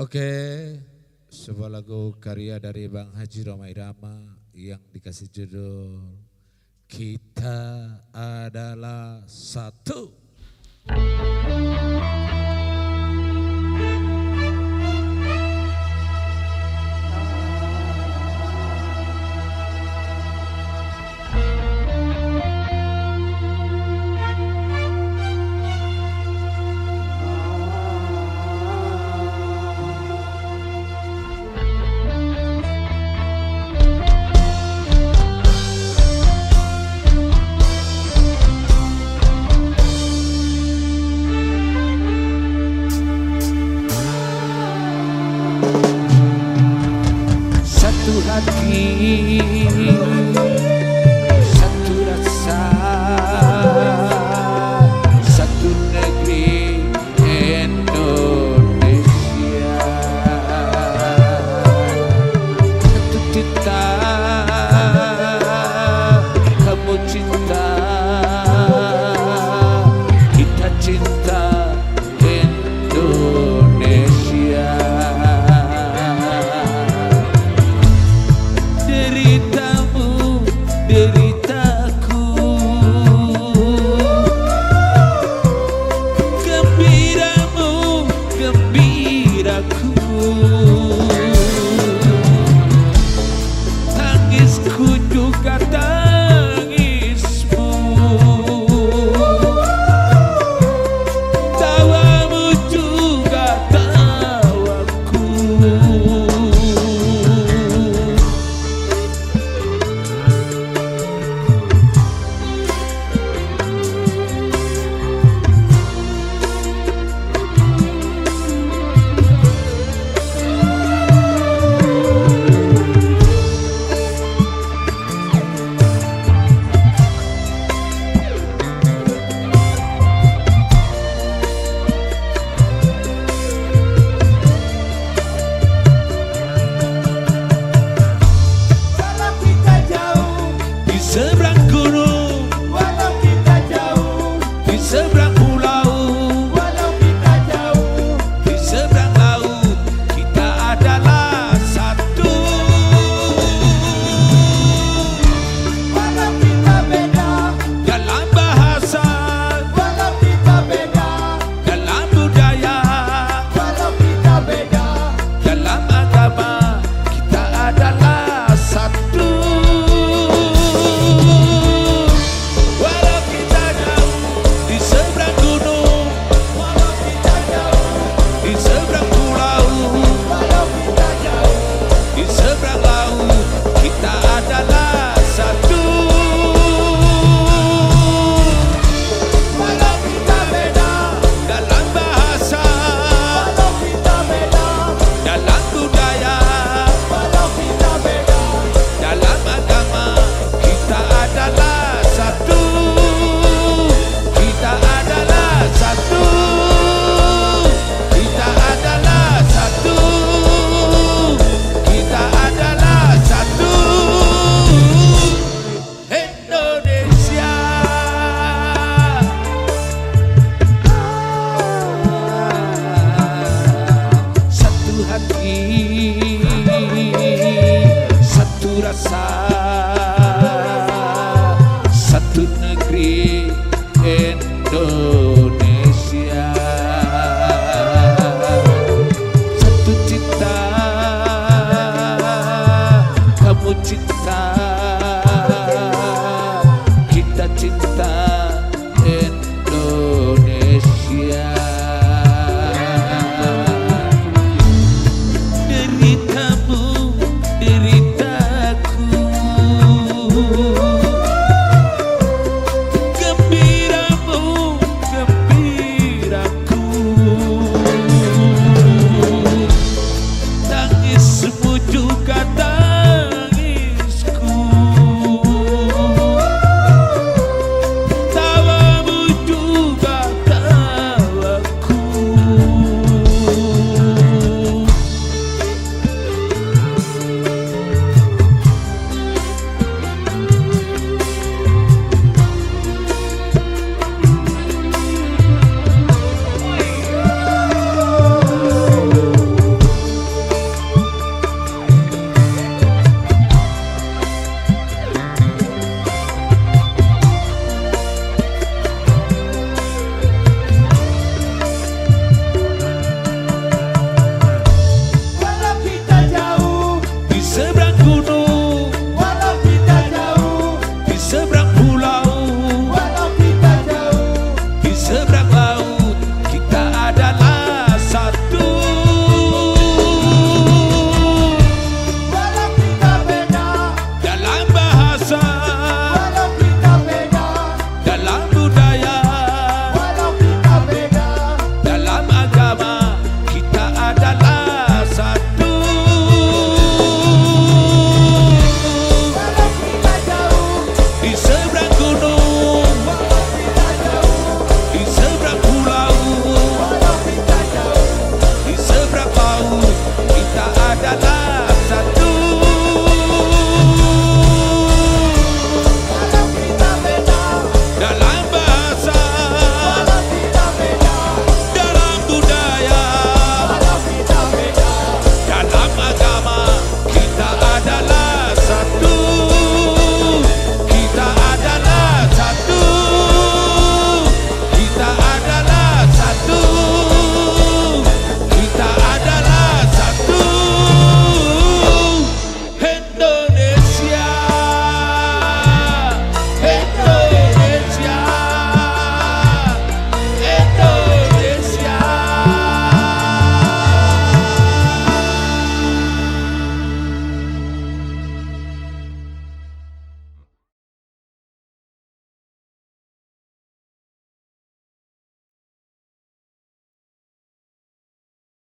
Oke, sebuah lagu karya dari Bang Haji Roma Irama yang dikasih judul Kita Adalah Satu. Satu